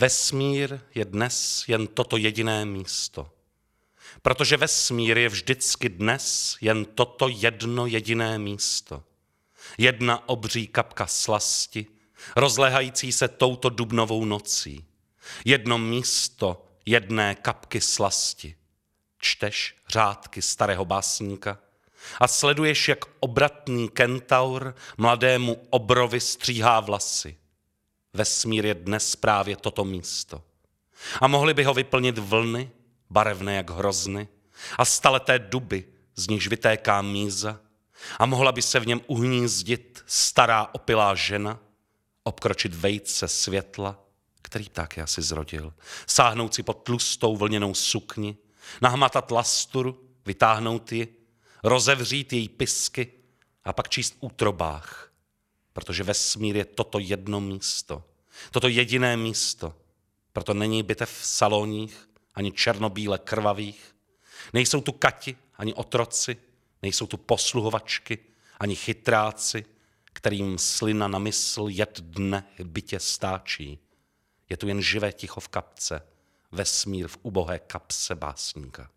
Vesmír je dnes jen toto jediné místo. Protože vesmír je vždycky dnes jen toto jedno jediné místo. Jedna obří kapka slasti, rozlehající se touto dubnovou nocí. Jedno místo jedné kapky slasti. Čteš řádky starého básníka a sleduješ, jak obratný kentaur mladému obrovi stříhá vlasy. Vesmír je dnes právě toto místo. A mohli by ho vyplnit vlny, barevné jak hrozny, a staleté duby, z nichž vytéká míza, a mohla by se v něm uhnízdit stará opilá žena, obkročit vejce světla, který pták je asi zrodil, sáhnout si pod tlustou vlněnou sukni, nahmatat lasturu, vytáhnout ji, rozevřít její pisky a pak číst útrobách, protože vesmír je toto jedno místo, toto jediné místo, proto není bitev v saloních, ani černobíle krvavých, nejsou tu kati, ani otroci, nejsou tu posluhovačky, ani chytráci, kterým slina na mysl jet dne bytě stáčí. Je tu jen živé ticho v kapce, vesmír v ubohé kapse básníka.